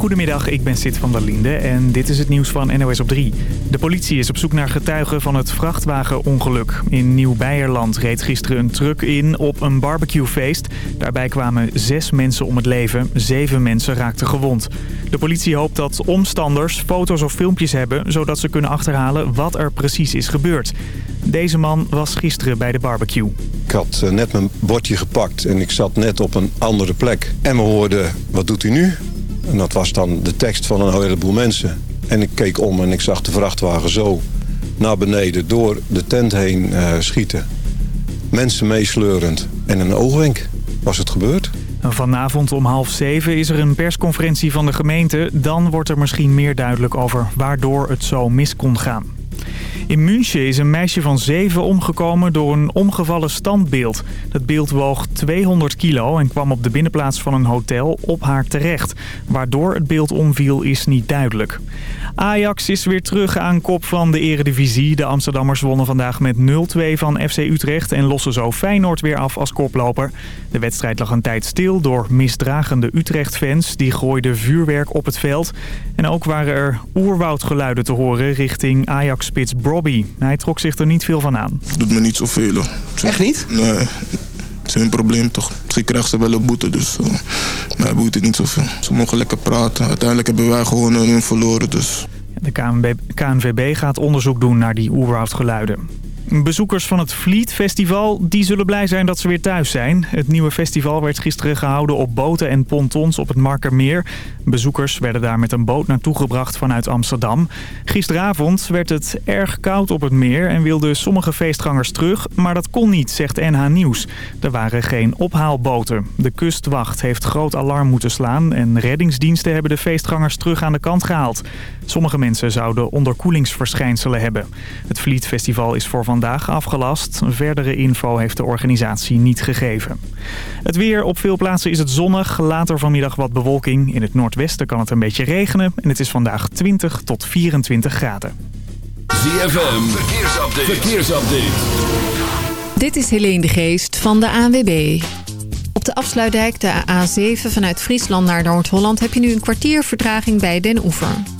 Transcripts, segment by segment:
Goedemiddag, ik ben Sid van der Linde en dit is het nieuws van NOS op 3. De politie is op zoek naar getuigen van het vrachtwagenongeluk. In Nieuw-Beierland reed gisteren een truck in op een barbecuefeest. Daarbij kwamen zes mensen om het leven, zeven mensen raakten gewond. De politie hoopt dat omstanders foto's of filmpjes hebben... zodat ze kunnen achterhalen wat er precies is gebeurd. Deze man was gisteren bij de barbecue. Ik had eh, net mijn bordje gepakt en ik zat net op een andere plek. En we hoorden, wat doet u nu? En dat was dan de tekst van een heleboel mensen. En ik keek om en ik zag de vrachtwagen zo naar beneden door de tent heen uh, schieten. Mensen meesleurend. En een oogwenk was het gebeurd. Vanavond om half zeven is er een persconferentie van de gemeente. Dan wordt er misschien meer duidelijk over waardoor het zo mis kon gaan. In München is een meisje van zeven omgekomen door een omgevallen standbeeld. Dat beeld woog 200 kilo en kwam op de binnenplaats van een hotel op haar terecht. Waardoor het beeld omviel is niet duidelijk. Ajax is weer terug aan kop van de eredivisie. De Amsterdammers wonnen vandaag met 0-2 van FC Utrecht en lossen zo Feyenoord weer af als koploper. De wedstrijd lag een tijd stil door misdragende Utrecht-fans. Die gooiden vuurwerk op het veld. En ook waren er oerwoudgeluiden te horen richting Ajax-spits Brobby. Hij trok zich er niet veel van aan. Doet me niet zoveel. Echt niet? Nee. Is hun probleem toch. Misschien krijgen ze wel een boete, dus uh, het niet zoveel. Ze mogen lekker praten. Uiteindelijk hebben wij gewonnen en hun verloren, dus... De KNVB, KNVB gaat onderzoek doen naar die oerwoudgeluiden. Bezoekers van het Fleet Festival die zullen blij zijn dat ze weer thuis zijn. Het nieuwe festival werd gisteren gehouden op boten en pontons op het Markermeer. Bezoekers werden daar met een boot naartoe gebracht vanuit Amsterdam. Gisteravond werd het erg koud op het meer en wilden sommige feestgangers terug. Maar dat kon niet, zegt NH Nieuws. Er waren geen ophaalboten. De kustwacht heeft groot alarm moeten slaan en reddingsdiensten hebben de feestgangers terug aan de kant gehaald. Sommige mensen zouden onderkoelingsverschijnselen hebben. Het Fleet Festival is voor vandaag afgelast. Verdere info heeft de organisatie niet gegeven. Het weer op veel plaatsen is het zonnig. Later vanmiddag wat bewolking. In het noordwesten kan het een beetje regenen. En het is vandaag 20 tot 24 graden. ZFM, verkeersupdate. verkeersupdate. Dit is Helene de Geest van de ANWB. Op de afsluitdijk, de A7 vanuit Friesland naar Noord-Holland... heb je nu een kwartier vertraging bij Den Oever.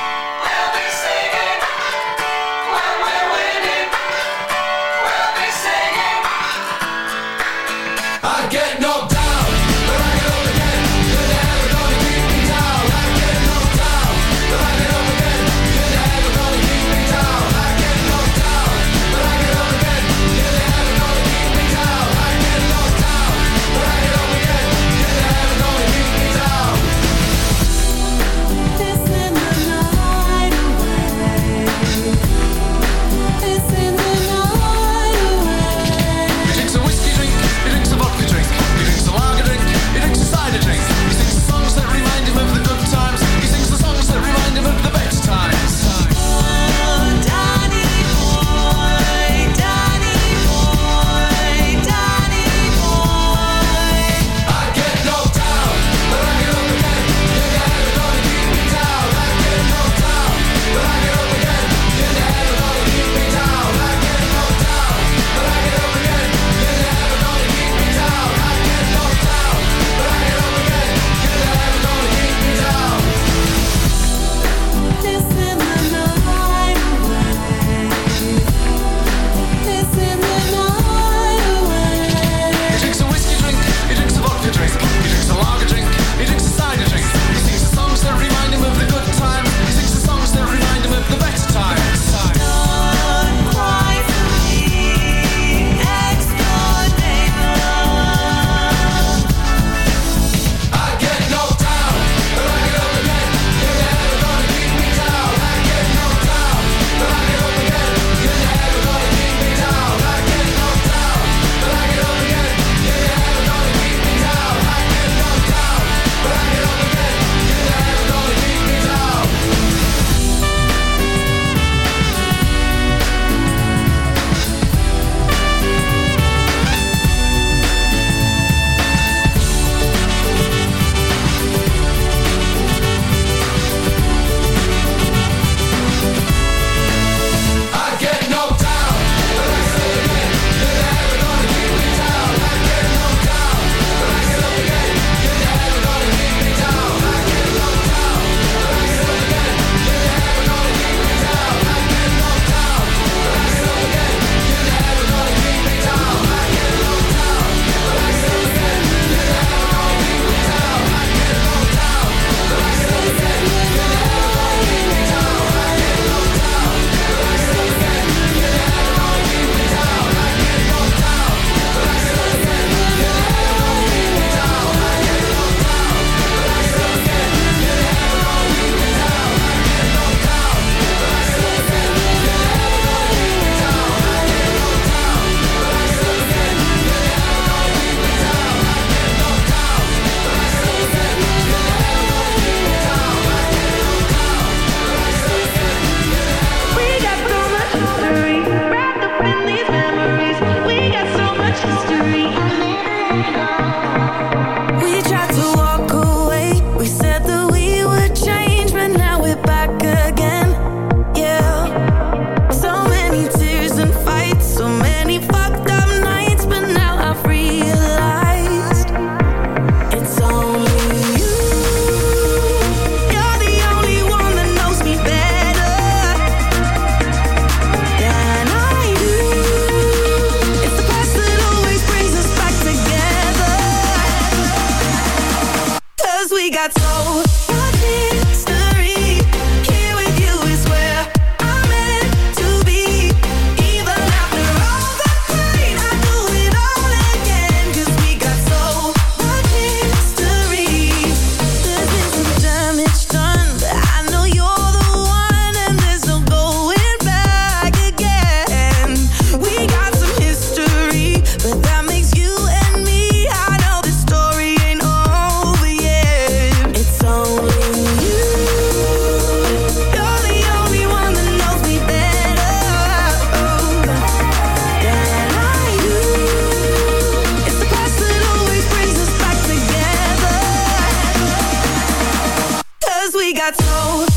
ZFM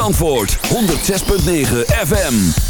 Zandvoort. 106.9 FM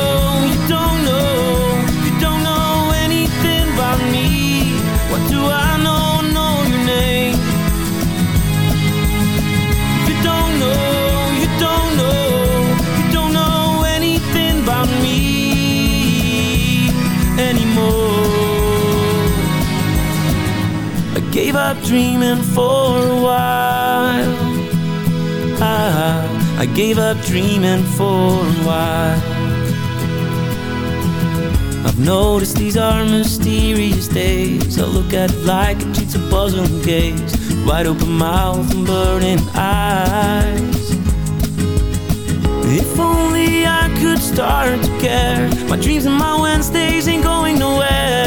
gave up dreaming for a while. I, I gave up dreaming for a while. I've noticed these are mysterious days. I look at it like a jigsaw puzzle and gaze. Wide open mouth and burning eyes. If only I could start to care. My dreams and my Wednesdays ain't going nowhere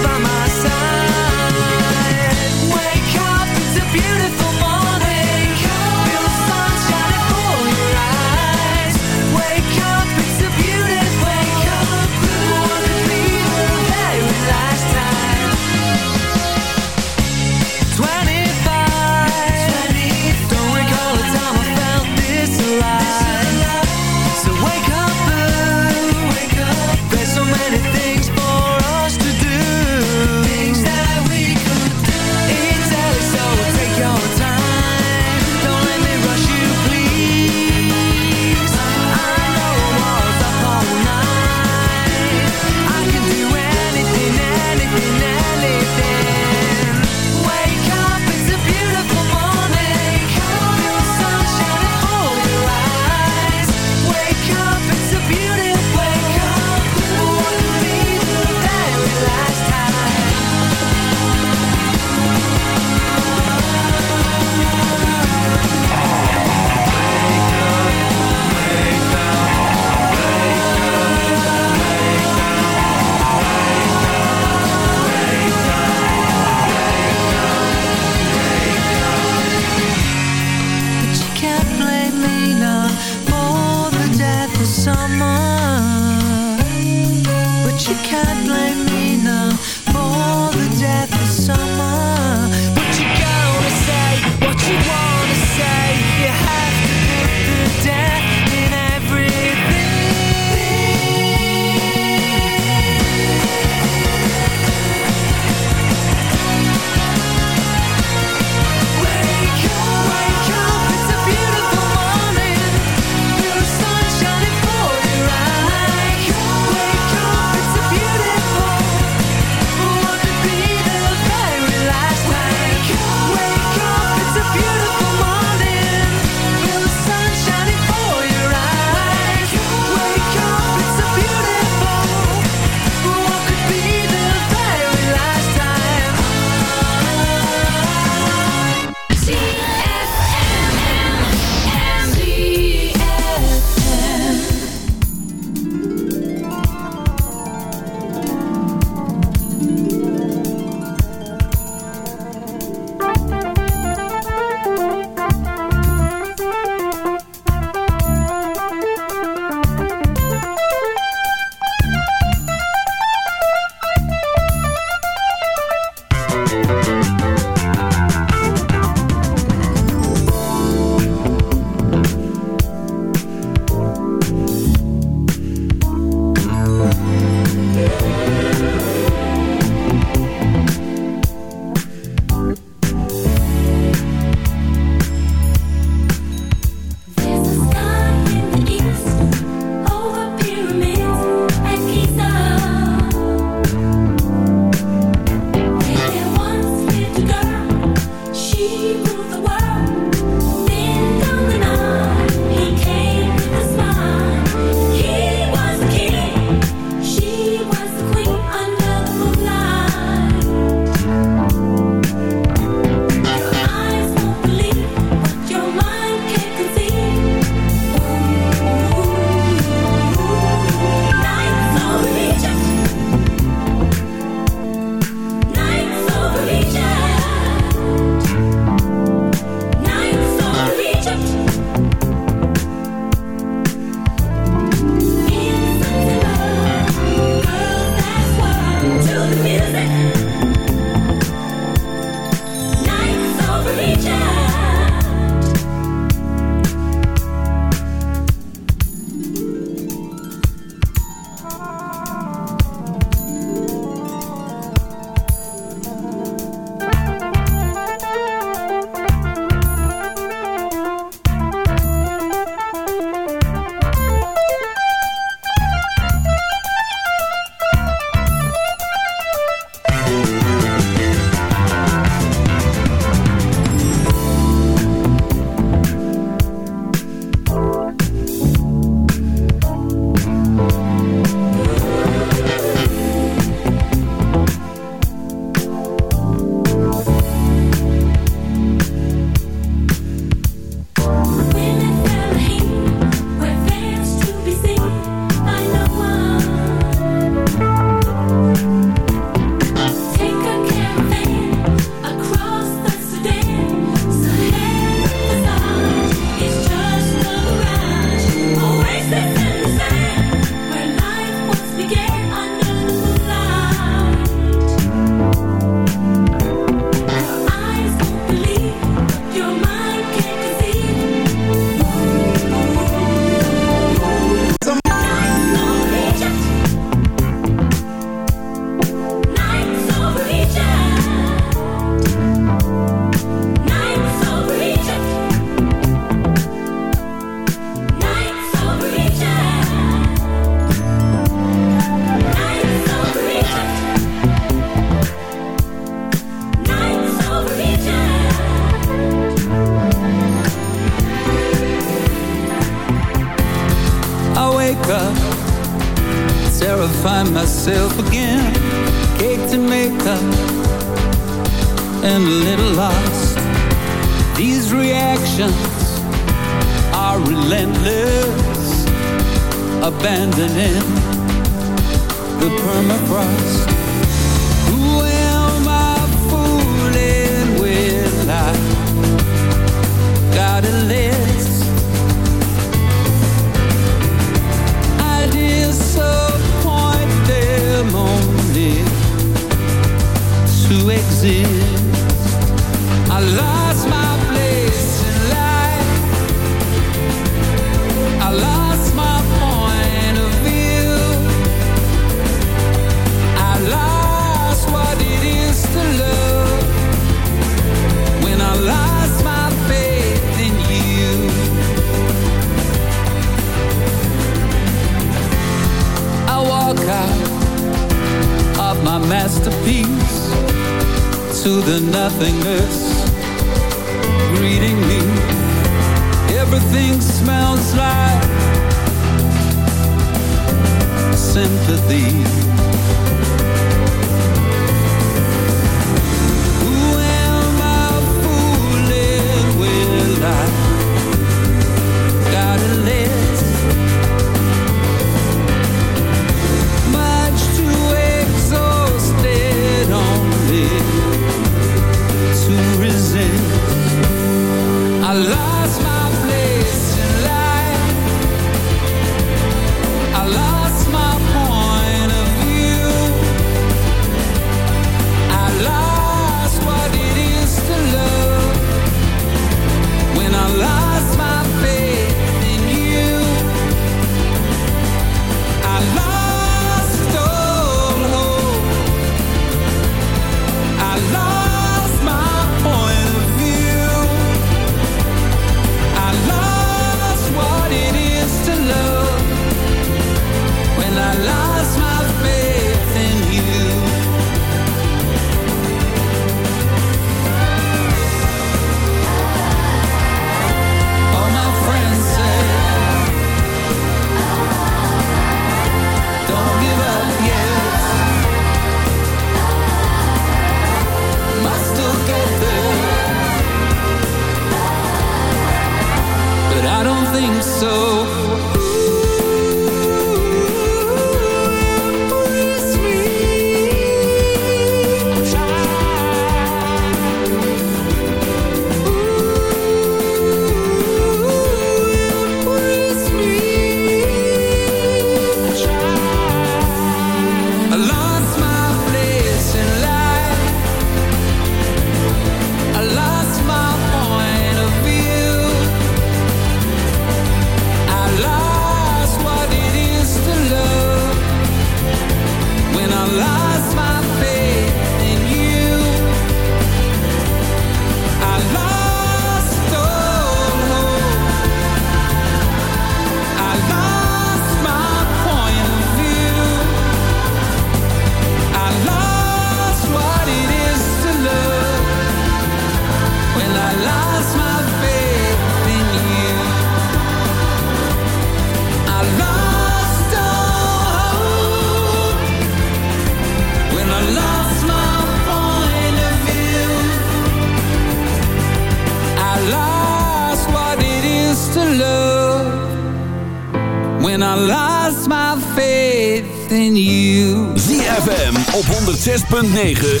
106.9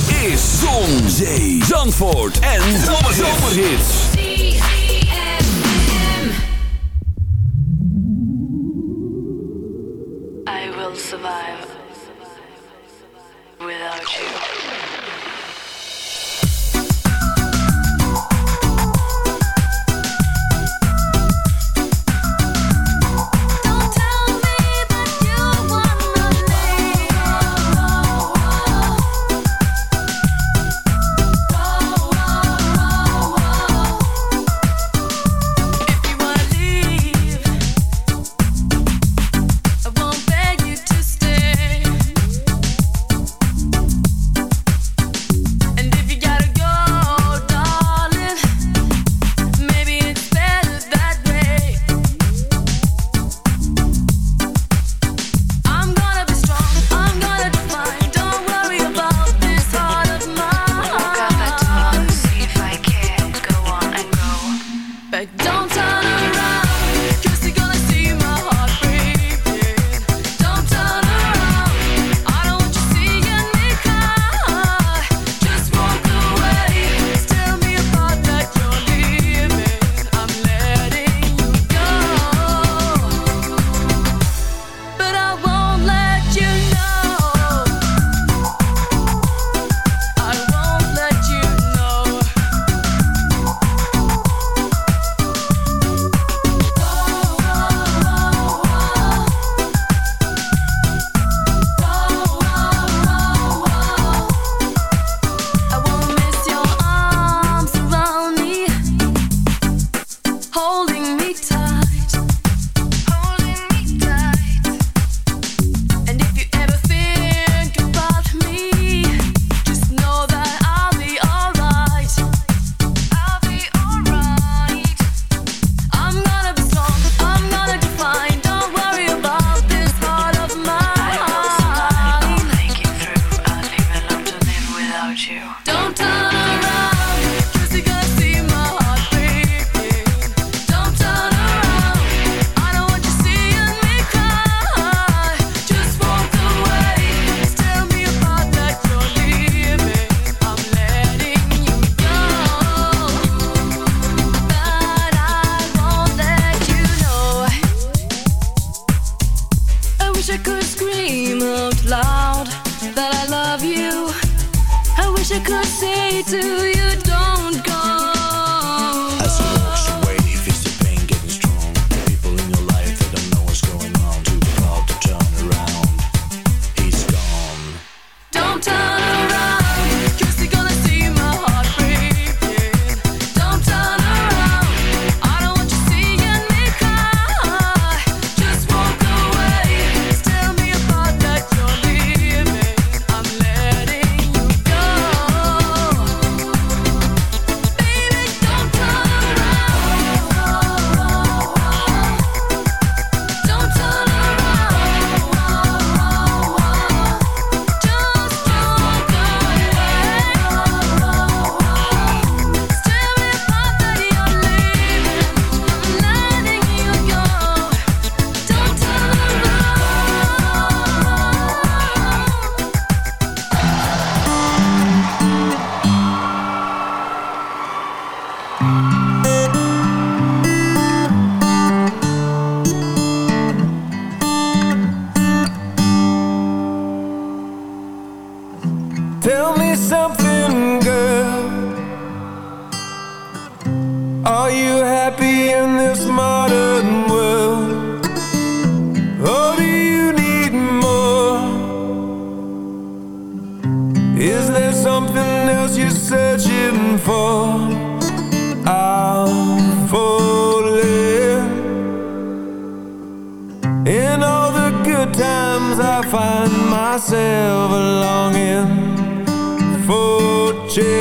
J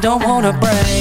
don't wanna break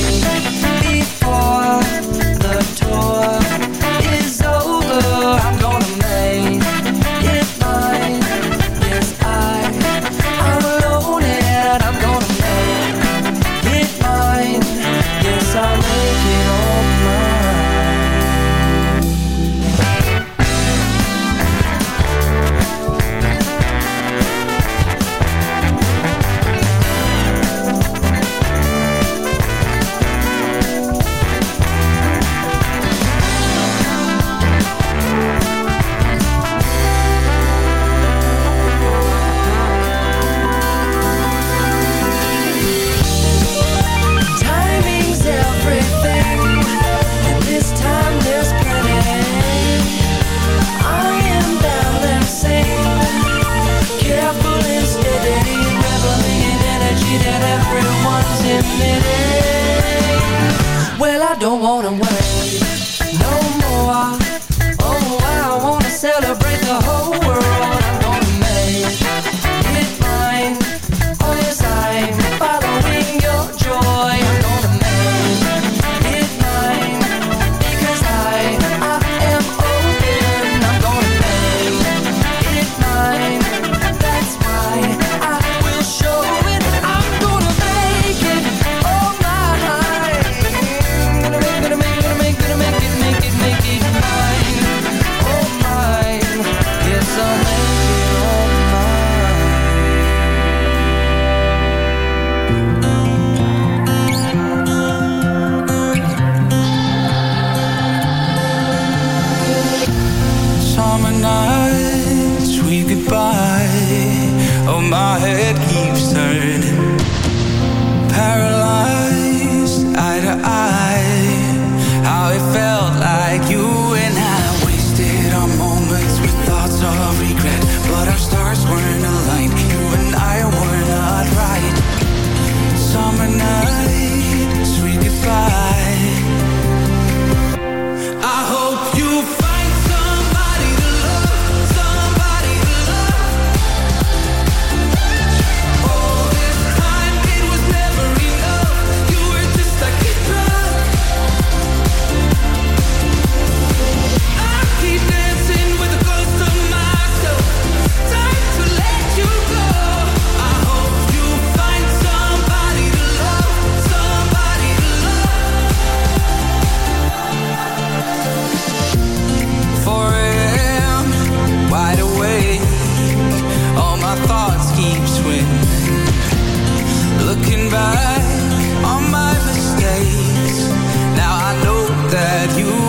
that you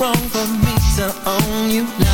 wrong for me to own you now.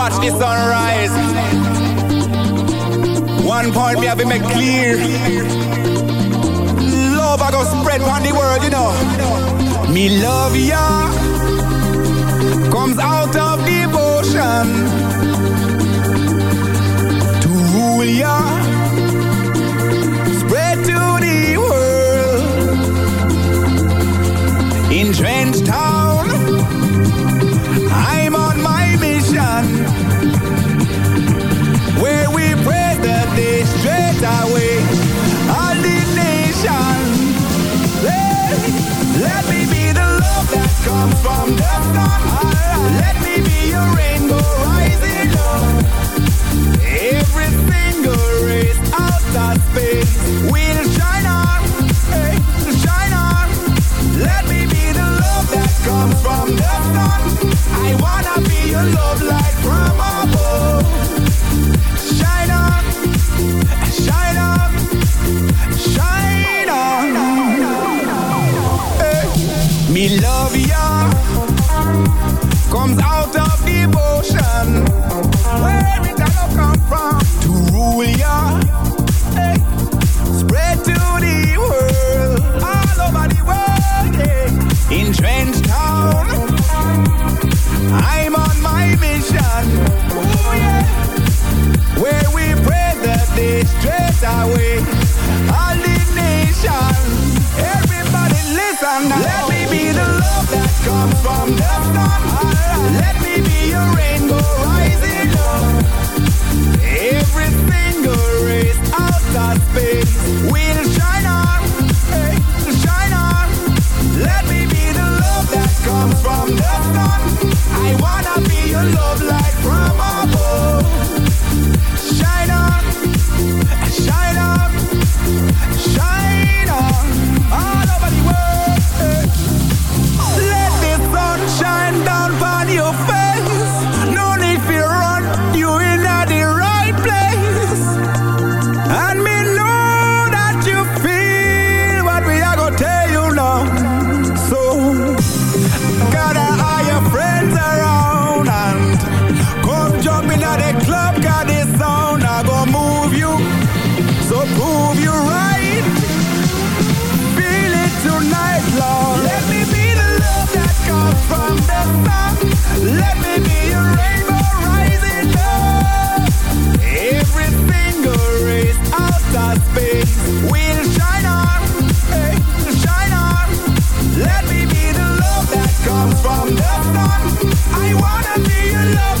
watch the sunrise. One point me have been make clear. Love I go spread on the world, you know. Me love ya comes out of devotion. I love sideways. All the nation, everybody listen now. Let me be the love that comes from the sun. Let me be your rainbow rising up. Every single race of space will shine on, hey, shine on. Let me be the love that comes from the sun. love.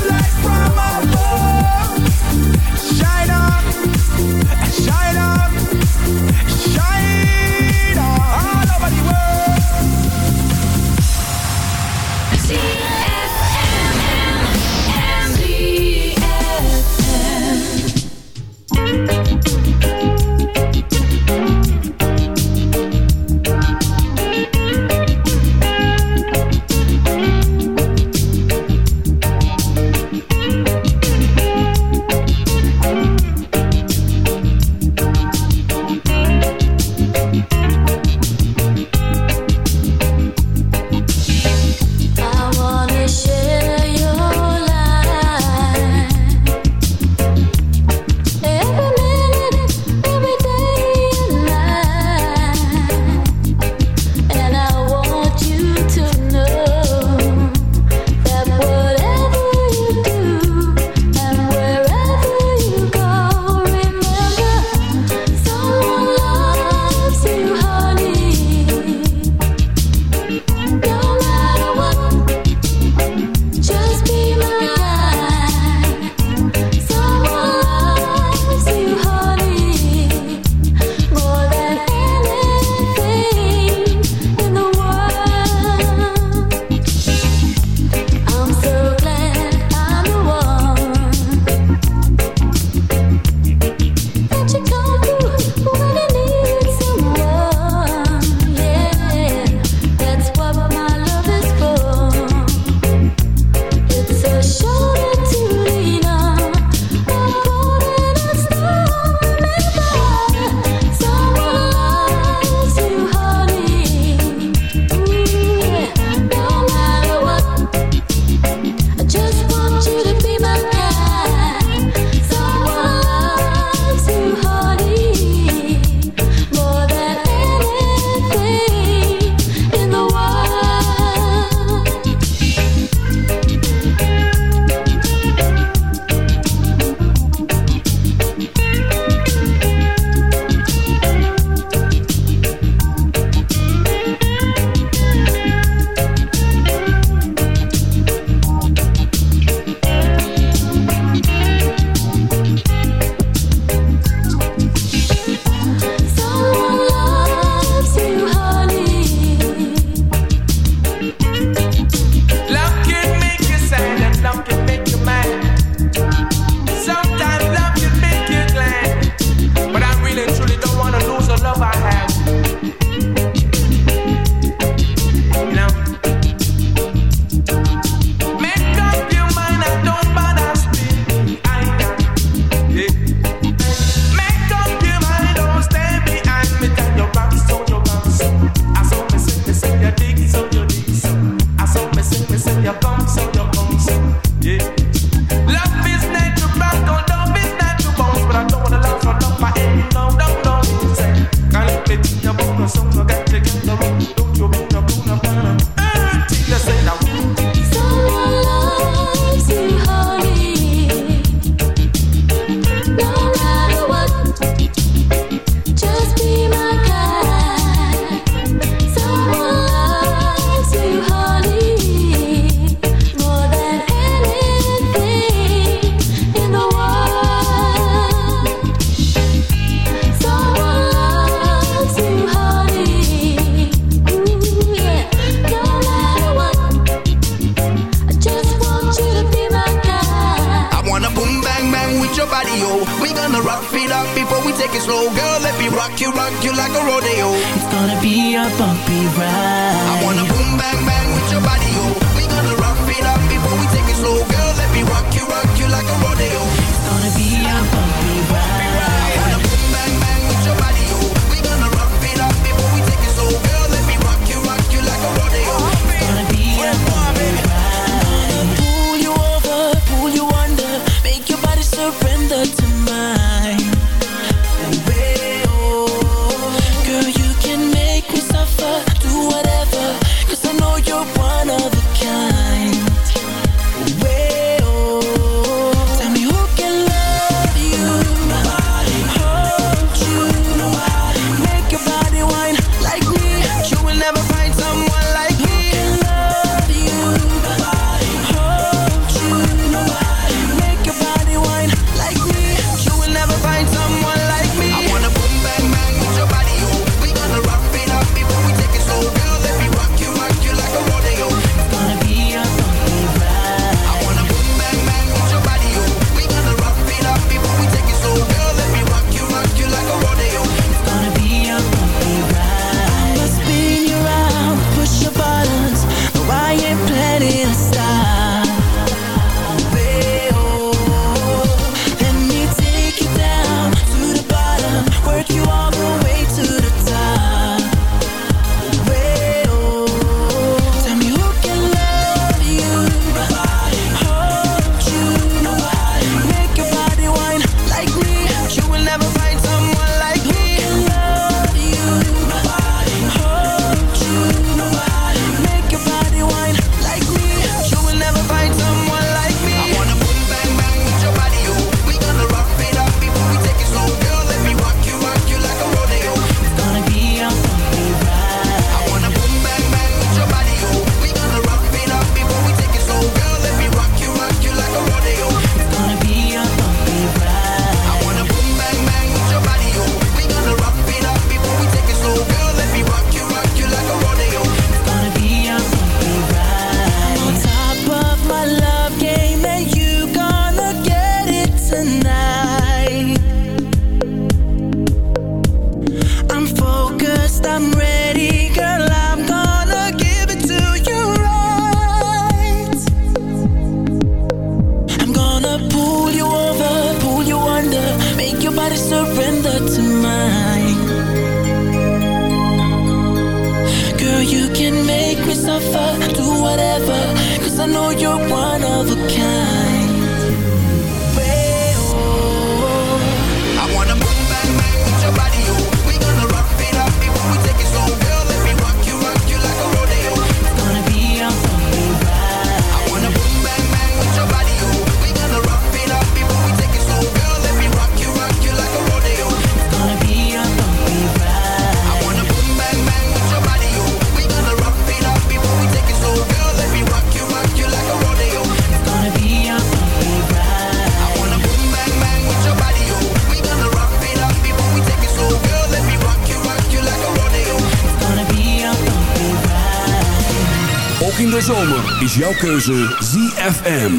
jouw keuze ZFM.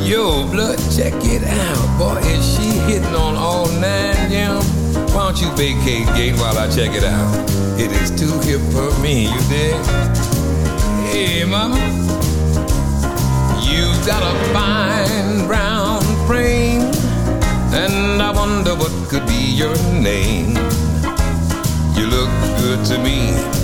Yo, blood, check it out. Boy, is she hitting on all nine, yeah. Why don't you vacate gate while I check it out? It is too hip for me, you dig? Hey, mama. You've got a fine brown frame. And I wonder what could be your name. You look good to me